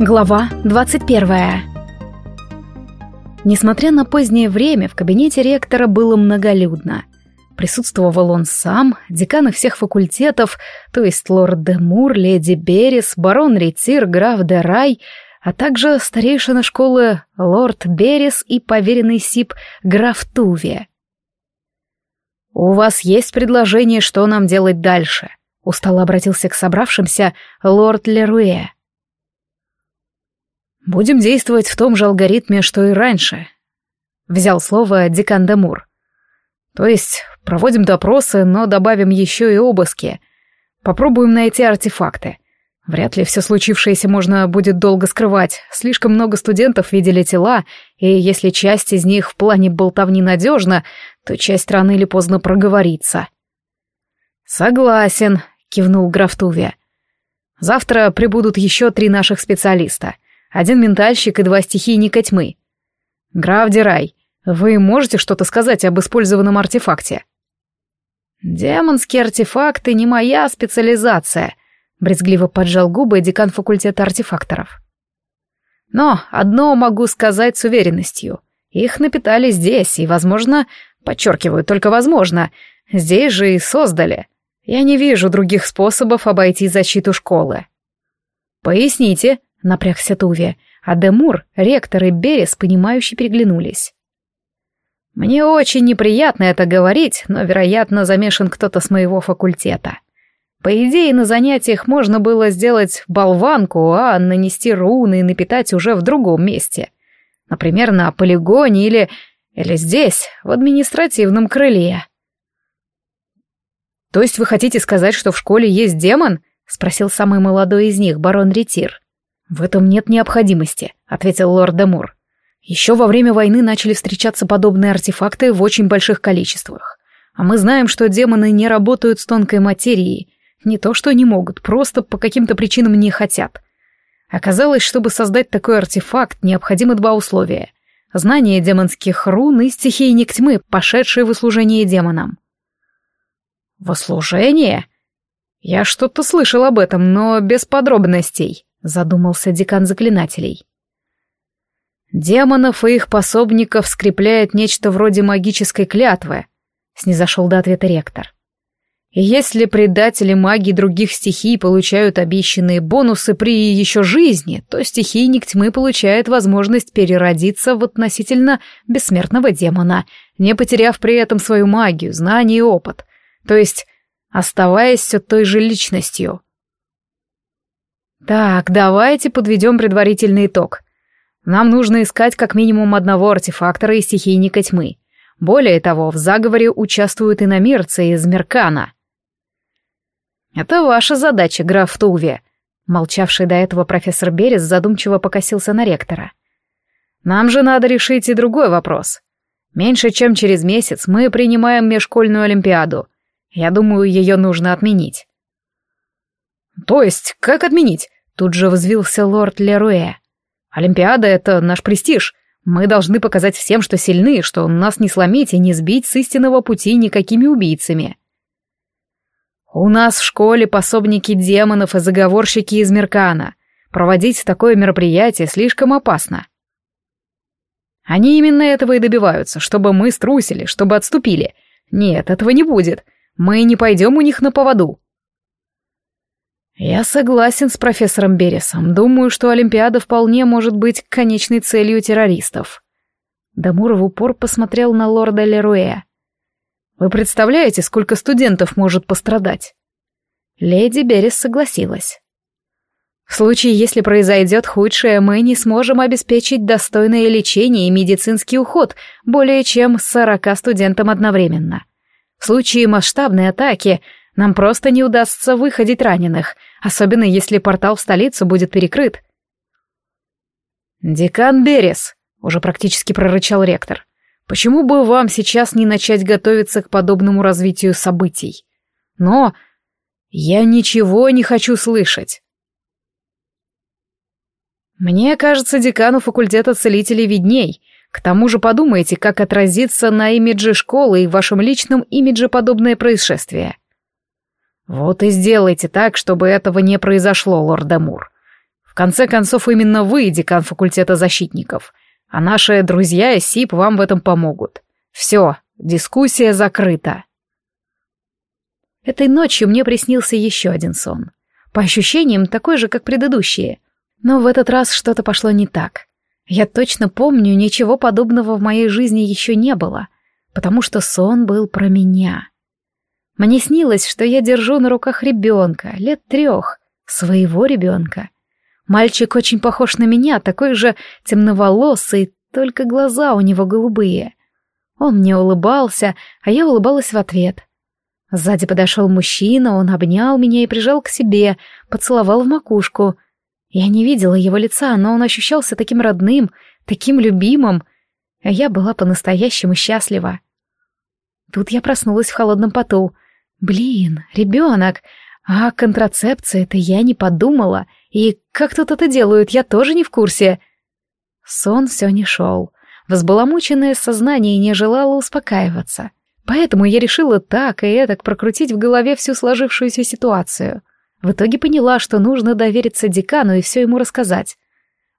Глава 21 Несмотря на позднее время, в кабинете ректора было многолюдно. Присутствовал он сам, деканы всех факультетов, то есть лорд де Мур, леди Берес, барон Ретир, граф де Рай, а также старейшина школы лорд Берес и поверенный СИП граф Туви. «У вас есть предложение, что нам делать дальше?» — устало обратился к собравшимся лорд Леруэ. Будем действовать в том же алгоритме, что и раньше. Взял слово Декан Дамур. То есть проводим допросы, но добавим еще и обыски. Попробуем найти артефакты. Вряд ли все случившееся можно будет долго скрывать. Слишком много студентов видели тела, и если часть из них в плане болтовни надежна, то часть рано или поздно проговорится. «Согласен», — кивнул граф Туве. «Завтра прибудут еще три наших специалиста один ментальщик и два стихийника тьмы. Граф Дирай, вы можете что-то сказать об использованном артефакте? Демонские артефакты не моя специализация, брезгливо поджал губы декан факультета артефакторов. Но одно могу сказать с уверенностью. Их напитали здесь, и, возможно, подчеркиваю, только возможно, здесь же и создали. Я не вижу других способов обойти защиту школы. Поясните, напрягся Туви, а Демур, ректор и Берес, понимающе переглянулись. «Мне очень неприятно это говорить, но, вероятно, замешан кто-то с моего факультета. По идее, на занятиях можно было сделать болванку, а нанести руны и напитать уже в другом месте. Например, на полигоне или... или здесь, в административном крыле». «То есть вы хотите сказать, что в школе есть демон?» — спросил самый молодой из них, барон Ретир. «В этом нет необходимости», — ответил лорд Демур. «Еще во время войны начали встречаться подобные артефакты в очень больших количествах. А мы знаем, что демоны не работают с тонкой материей. Не то что не могут, просто по каким-то причинам не хотят. Оказалось, чтобы создать такой артефакт, необходимы два условия. Знание демонских рун и стихийник тьмы, пошедшие в услужение демонам. «В услужение?» Я что-то слышал об этом, но без подробностей задумался декан заклинателей. Демонов и их пособников скрепляет нечто вроде магической клятвы, снизошел до ответа ректор. И если предатели магии других стихий получают обещанные бонусы при еще жизни, то стихийник тьмы получает возможность переродиться в относительно бессмертного демона, не потеряв при этом свою магию, знания и опыт, то есть оставаясь все той же личностью. Так, давайте подведем предварительный итог. Нам нужно искать как минимум одного артефактора и стихийника тьмы. Более того, в заговоре участвуют иномирцы из Меркана. Это ваша задача, граф Туве. Молчавший до этого профессор Берес задумчиво покосился на ректора. Нам же надо решить и другой вопрос. Меньше чем через месяц мы принимаем межшкольную олимпиаду. Я думаю, ее нужно отменить. То есть, как отменить? Тут же взвился лорд Леруэ. «Олимпиада — это наш престиж. Мы должны показать всем, что сильны, что нас не сломить и не сбить с истинного пути никакими убийцами». «У нас в школе пособники демонов и заговорщики из Меркана. Проводить такое мероприятие слишком опасно». Они именно этого и добиваются, чтобы мы струсили, чтобы отступили. Нет, этого не будет. Мы не пойдем у них на поводу. Я согласен с профессором Бересом. Думаю, что Олимпиада вполне может быть конечной целью террористов. Дамур в упор посмотрел на лорда Леруэ. Вы представляете, сколько студентов может пострадать? Леди Берес согласилась. В случае, если произойдет худшее, мы не сможем обеспечить достойное лечение и медицинский уход более чем сорока студентам одновременно. В случае масштабной атаки нам просто не удастся выходить раненых, особенно если портал в столицу будет перекрыт. «Декан Берес», — уже практически прорычал ректор, — «почему бы вам сейчас не начать готовиться к подобному развитию событий? Но я ничего не хочу слышать». «Мне кажется, декану факультета целителей видней», к тому же подумайте, как отразится на имидже школы и вашем личном имидже подобное происшествие. Вот и сделайте так, чтобы этого не произошло, лорд Амур. В конце концов, именно вы декан факультета защитников, а наши друзья из СИП вам в этом помогут. Все, дискуссия закрыта. Этой ночью мне приснился еще один сон. По ощущениям, такой же, как предыдущие. Но в этот раз что-то пошло не так. Я точно помню, ничего подобного в моей жизни еще не было, потому что сон был про меня. Мне снилось, что я держу на руках ребенка, лет трех, своего ребенка. Мальчик очень похож на меня, такой же темноволосый, только глаза у него голубые. Он мне улыбался, а я улыбалась в ответ. Сзади подошел мужчина, он обнял меня и прижал к себе, поцеловал в макушку. Я не видела его лица, но он ощущался таким родным, таким любимым, а я была по-настоящему счастлива. Тут я проснулась в холодном поту. Блин, ребенок, а контрацепция-то я не подумала, и как тут это делают, я тоже не в курсе. Сон все не шел. Взбаламученное сознание не желало успокаиваться. Поэтому я решила так и этак прокрутить в голове всю сложившуюся ситуацию. В итоге поняла, что нужно довериться декану и все ему рассказать.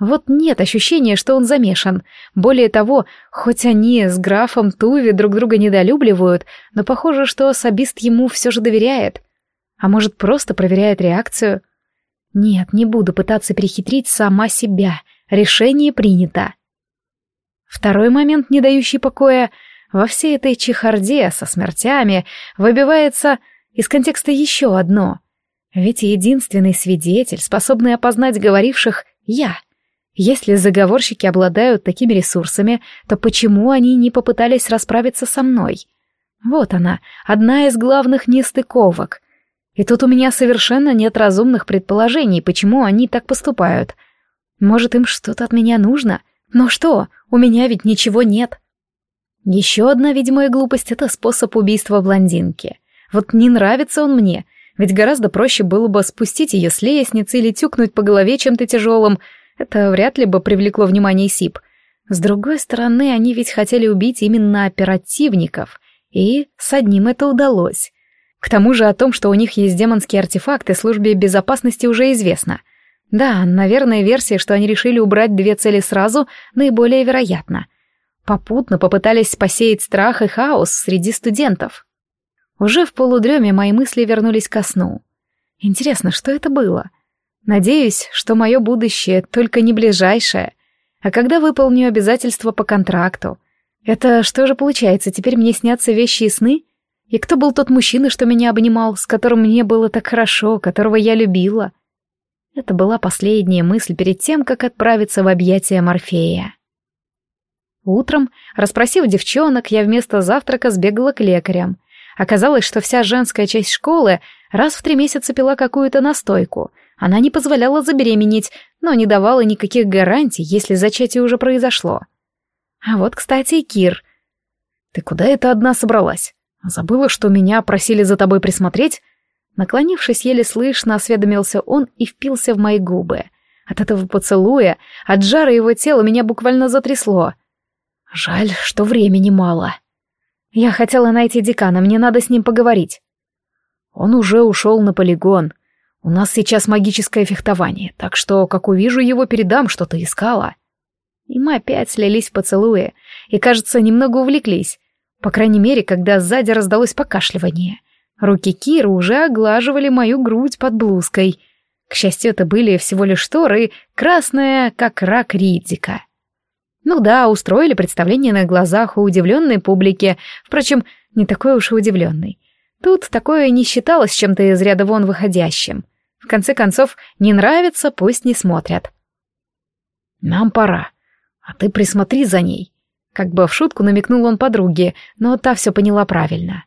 Вот нет ощущения, что он замешан. Более того, хоть они с графом Туви друг друга недолюбливают, но похоже, что особист ему все же доверяет. А может, просто проверяет реакцию? Нет, не буду пытаться перехитрить сама себя. Решение принято. Второй момент, не дающий покоя, во всей этой чехарде со смертями выбивается из контекста еще одно. Ведь единственный свидетель, способный опознать говоривших, я. Если заговорщики обладают такими ресурсами, то почему они не попытались расправиться со мной? Вот она, одна из главных нестыковок. И тут у меня совершенно нет разумных предположений, почему они так поступают. Может, им что-то от меня нужно? Но что, у меня ведь ничего нет. Еще одна видимая глупость — это способ убийства блондинки. Вот не нравится он мне, ведь гораздо проще было бы спустить ее с лестницы или тюкнуть по голове чем-то тяжелым. Это вряд ли бы привлекло внимание СИП. С другой стороны, они ведь хотели убить именно оперативников, и с одним это удалось. К тому же о том, что у них есть демонские артефакты, службе безопасности уже известно. Да, наверное, версия, что они решили убрать две цели сразу, наиболее вероятна. Попутно попытались посеять страх и хаос среди студентов. Уже в полудреме мои мысли вернулись ко сну. Интересно, что это было? Надеюсь, что мое будущее только не ближайшее. А когда выполню обязательства по контракту? Это что же получается, теперь мне снятся вещи и сны? И кто был тот мужчина, что меня обнимал, с которым мне было так хорошо, которого я любила? Это была последняя мысль перед тем, как отправиться в объятия Морфея. Утром, расспросив девчонок, я вместо завтрака сбегала к лекарям. Оказалось, что вся женская часть школы раз в три месяца пила какую-то настойку. Она не позволяла забеременеть, но не давала никаких гарантий, если зачатие уже произошло. А вот, кстати, и Кир. «Ты куда это одна собралась?» Забыла, что меня просили за тобой присмотреть? Наклонившись, еле слышно, осведомился он и впился в мои губы. От этого поцелуя, от жара его тела меня буквально затрясло. Жаль, что времени мало. Я хотела найти декана, мне надо с ним поговорить. Он уже ушел на полигон. У нас сейчас магическое фехтование, так что, как увижу его, передам, что ты искала. И мы опять слились в поцелуе, и, кажется, немного увлеклись. По крайней мере, когда сзади раздалось покашливание. Руки Киры уже оглаживали мою грудь под блузкой. К счастью, это были всего лишь шторы, красная, как рак Риддика. Ну да, устроили представление на глазах у удивленной публики, впрочем, не такой уж и удивленной. Тут такое не считалось чем-то из ряда вон выходящим. В конце концов, не нравится, пусть не смотрят. «Нам пора. А ты присмотри за ней», как бы в шутку намекнул он подруге, но та все поняла правильно.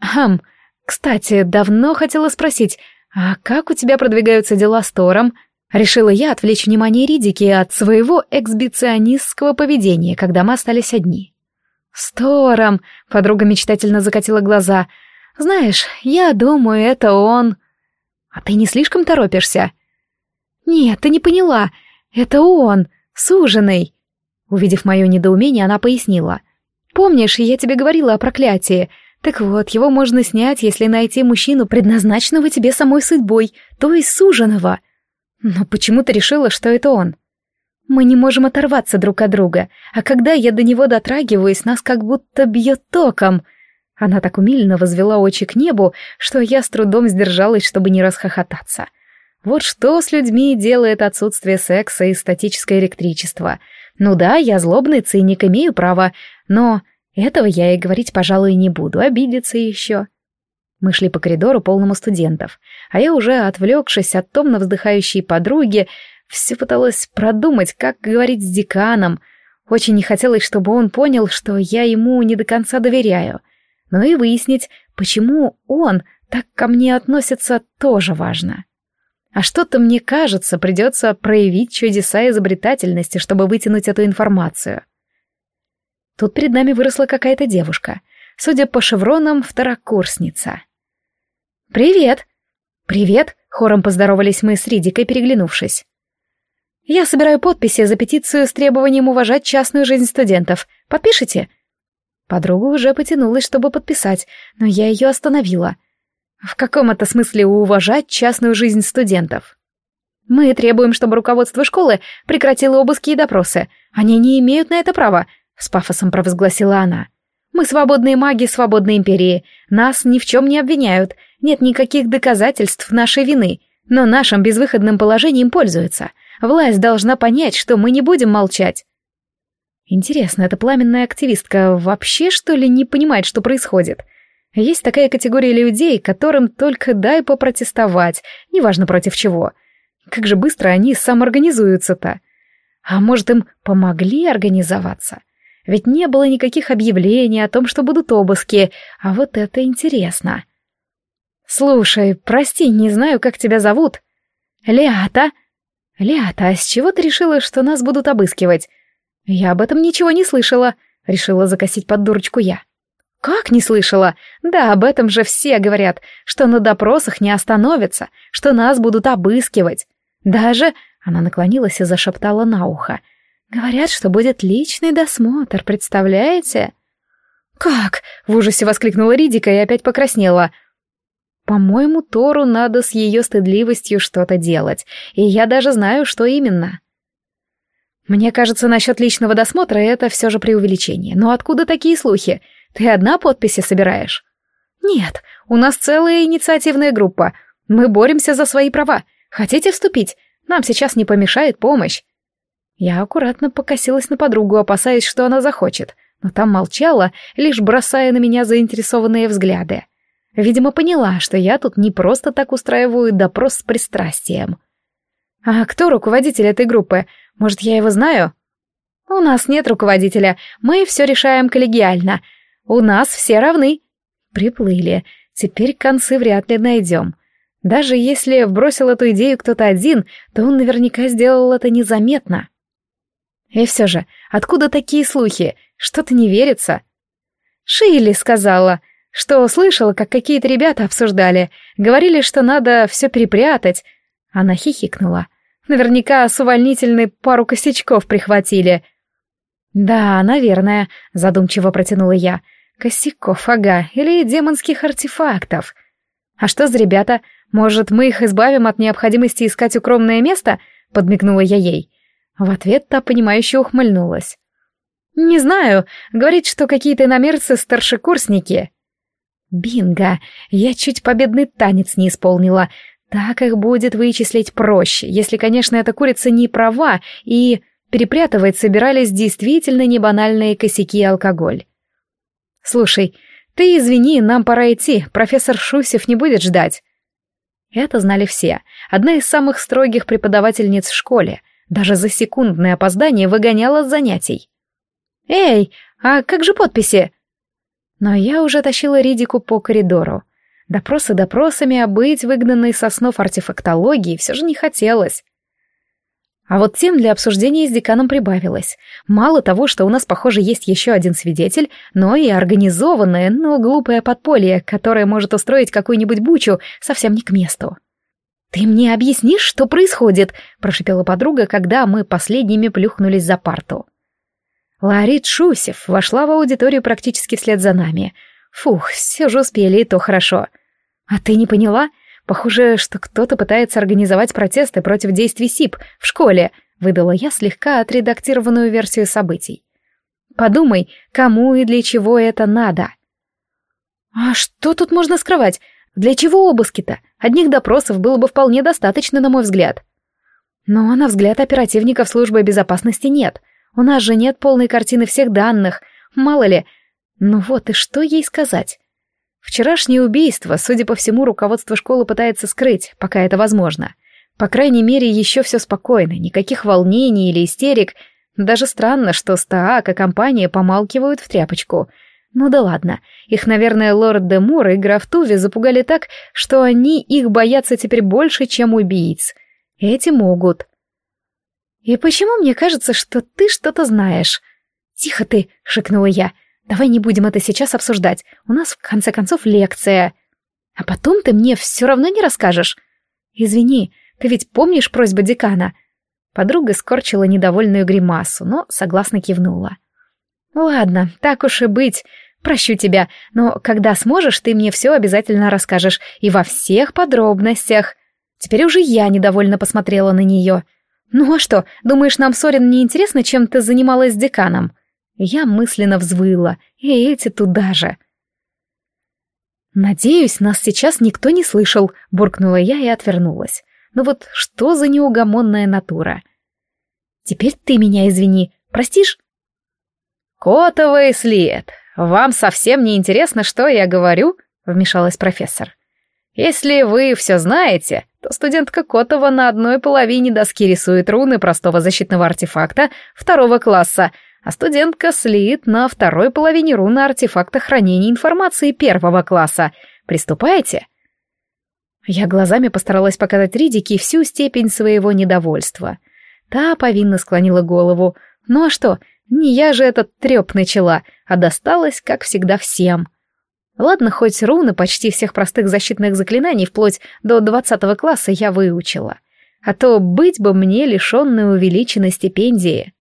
«Хм, кстати, давно хотела спросить, а как у тебя продвигаются дела с Тором?» Решила я отвлечь внимание Ридики от своего эксбиционистского поведения, когда мы остались одни. «С Тором!» — подруга мечтательно закатила глаза. «Знаешь, я думаю, это он...» «А ты не слишком торопишься?» «Нет, ты не поняла. Это он, суженый. Увидев мое недоумение, она пояснила. «Помнишь, я тебе говорила о проклятии? Так вот, его можно снять, если найти мужчину, предназначенного тебе самой судьбой, то есть суженого». Но почему ты решила, что это он? Мы не можем оторваться друг от друга, а когда я до него дотрагиваюсь, нас как будто бьет током. Она так умильно возвела очи к небу, что я с трудом сдержалась, чтобы не расхохотаться. Вот что с людьми делает отсутствие секса и статическое электричество. Ну да, я злобный циник, имею право, но этого я и говорить, пожалуй, не буду, обидеться еще. Мы шли по коридору, полному студентов, а я уже, отвлекшись от томно вздыхающей подруги, все пыталась продумать, как говорить с деканом. Очень не хотелось, чтобы он понял, что я ему не до конца доверяю. Но и выяснить, почему он так ко мне относится, тоже важно. А что-то, мне кажется, придется проявить чудеса изобретательности, чтобы вытянуть эту информацию. Тут перед нами выросла какая-то девушка. Судя по шевронам, второкурсница. «Привет!» «Привет!» — хором поздоровались мы с Ридикой, переглянувшись. «Я собираю подписи за петицию с требованием уважать частную жизнь студентов. Подпишите?» Подруга уже потянулась, чтобы подписать, но я ее остановила. В каком это смысле уважать частную жизнь студентов? Мы требуем, чтобы руководство школы прекратило обыски и допросы. Они не имеют на это права, с пафосом провозгласила она. Мы свободные маги свободной империи. Нас ни в чем не обвиняют. Нет никаких доказательств нашей вины. Но нашим безвыходным положением пользуются. Власть должна понять, что мы не будем молчать. Интересно, эта пламенная активистка вообще, что ли, не понимает, что происходит? Есть такая категория людей, которым только дай попротестовать, неважно против чего. Как же быстро они самоорганизуются-то? А может, им помогли организоваться? Ведь не было никаких объявлений о том, что будут обыски, а вот это интересно. «Слушай, прости, не знаю, как тебя зовут». «Леата». «Леата, а с чего ты решила, что нас будут обыскивать?» «Я об этом ничего не слышала», — решила закосить под дурочку я. «Как не слышала? Да, об этом же все говорят, что на допросах не остановятся, что нас будут обыскивать. Даже...» — она наклонилась и зашептала на ухо — Говорят, что будет личный досмотр, представляете? Как? В ужасе воскликнула Ридика и опять покраснела. По-моему, Тору надо с ее стыдливостью что-то делать, и я даже знаю, что именно. Мне кажется, насчет личного досмотра это все же преувеличение. Но откуда такие слухи? Ты одна подписи собираешь? Нет, у нас целая инициативная группа. Мы боремся за свои права. Хотите вступить? Нам сейчас не помешает помощь. Я аккуратно покосилась на подругу, опасаясь, что она захочет, но там молчала, лишь бросая на меня заинтересованные взгляды. Видимо, поняла, что я тут не просто так устраиваю допрос с пристрастием. «А кто руководитель этой группы? Может, я его знаю?» «У нас нет руководителя, мы все решаем коллегиально. У нас все равны». Приплыли, теперь концы вряд ли найдем. Даже если бросил эту идею кто-то один, то он наверняка сделал это незаметно. И все же, откуда такие слухи? Что-то не верится. Шилли сказала, что слышала, как какие-то ребята обсуждали, говорили, что надо все перепрятать. Она хихикнула. Наверняка с увольнительной пару косячков прихватили. «Да, наверное», — задумчиво протянула я. «Косяков, ага, или демонских артефактов. А что за ребята? Может, мы их избавим от необходимости искать укромное место?» — подмигнула я ей. В ответ та, понимающе ухмыльнулась. «Не знаю, говорит, что какие-то иномерцы старшекурсники». «Бинго! Я чуть победный танец не исполнила. Так их будет вычислить проще, если, конечно, эта курица не права, и перепрятывать собирались действительно небанальные косяки и алкоголь. Слушай, ты извини, нам пора идти, профессор Шусев не будет ждать». Это знали все. Одна из самых строгих преподавательниц в школе — даже за секундное опоздание выгоняла с занятий. «Эй, а как же подписи?» Но я уже тащила Ридику по коридору. Допросы допросами, а быть выгнанной со снов артефактологии все же не хотелось. А вот тем для обсуждения с деканом прибавилось. Мало того, что у нас, похоже, есть еще один свидетель, но и организованное, но глупое подполье, которое может устроить какую-нибудь бучу совсем не к месту. «Ты мне объяснишь, что происходит?» — прошипела подруга, когда мы последними плюхнулись за парту. Ларит Шусев вошла в аудиторию практически вслед за нами. Фух, все же успели, и то хорошо. «А ты не поняла? Похоже, что кто-то пытается организовать протесты против действий СИП в школе, выдала я слегка отредактированную версию событий. Подумай, кому и для чего это надо. А что тут можно скрывать? Для чего обыски-то? Одних допросов было бы вполне достаточно, на мой взгляд. Но на взгляд оперативников службы безопасности нет. У нас же нет полной картины всех данных. Мало ли. Ну вот и что ей сказать? Вчерашнее убийство, судя по всему, руководство школы пытается скрыть, пока это возможно. По крайней мере, еще все спокойно, никаких волнений или истерик. Даже странно, что Стаак и компания помалкивают в тряпочку. Ну да ладно, их, наверное, лорд де Мур и граф Туви запугали так, что они их боятся теперь больше, чем убийц. Эти могут. «И почему мне кажется, что ты что-то знаешь?» «Тихо ты!» — шикнула я — Давай не будем это сейчас обсуждать. У нас, в конце концов, лекция. А потом ты мне все равно не расскажешь. Извини, ты ведь помнишь просьбу декана?» Подруга скорчила недовольную гримасу, но согласно кивнула. «Ладно, так уж и быть. Прощу тебя, но когда сможешь, ты мне все обязательно расскажешь, и во всех подробностях». Теперь уже я недовольно посмотрела на нее. «Ну а что, думаешь, нам, Сорин, не интересно, чем ты занималась с деканом?» Я мысленно взвыла, и эти туда же. «Надеюсь, нас сейчас никто не слышал», — буркнула я и отвернулась. «Ну вот что за неугомонная натура?» «Теперь ты меня извини, простишь?» «Котовый след. Вам совсем не интересно, что я говорю?» — вмешалась профессор. «Если вы все знаете, то студентка Котова на одной половине доски рисует руны простого защитного артефакта второго класса, а студентка слит на второй половине руны артефакта хранения информации первого класса. Приступайте. Я глазами постаралась показать Ридике всю степень своего недовольства. Та повинно склонила голову. Ну а что, не я же этот треп начала, а досталась, как всегда, всем. Ладно, хоть руны почти всех простых защитных заклинаний вплоть до двадцатого класса я выучила. А то быть бы мне лишенной увеличенной стипендии.